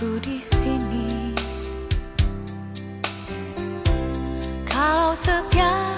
aku di sini? Kalau setiap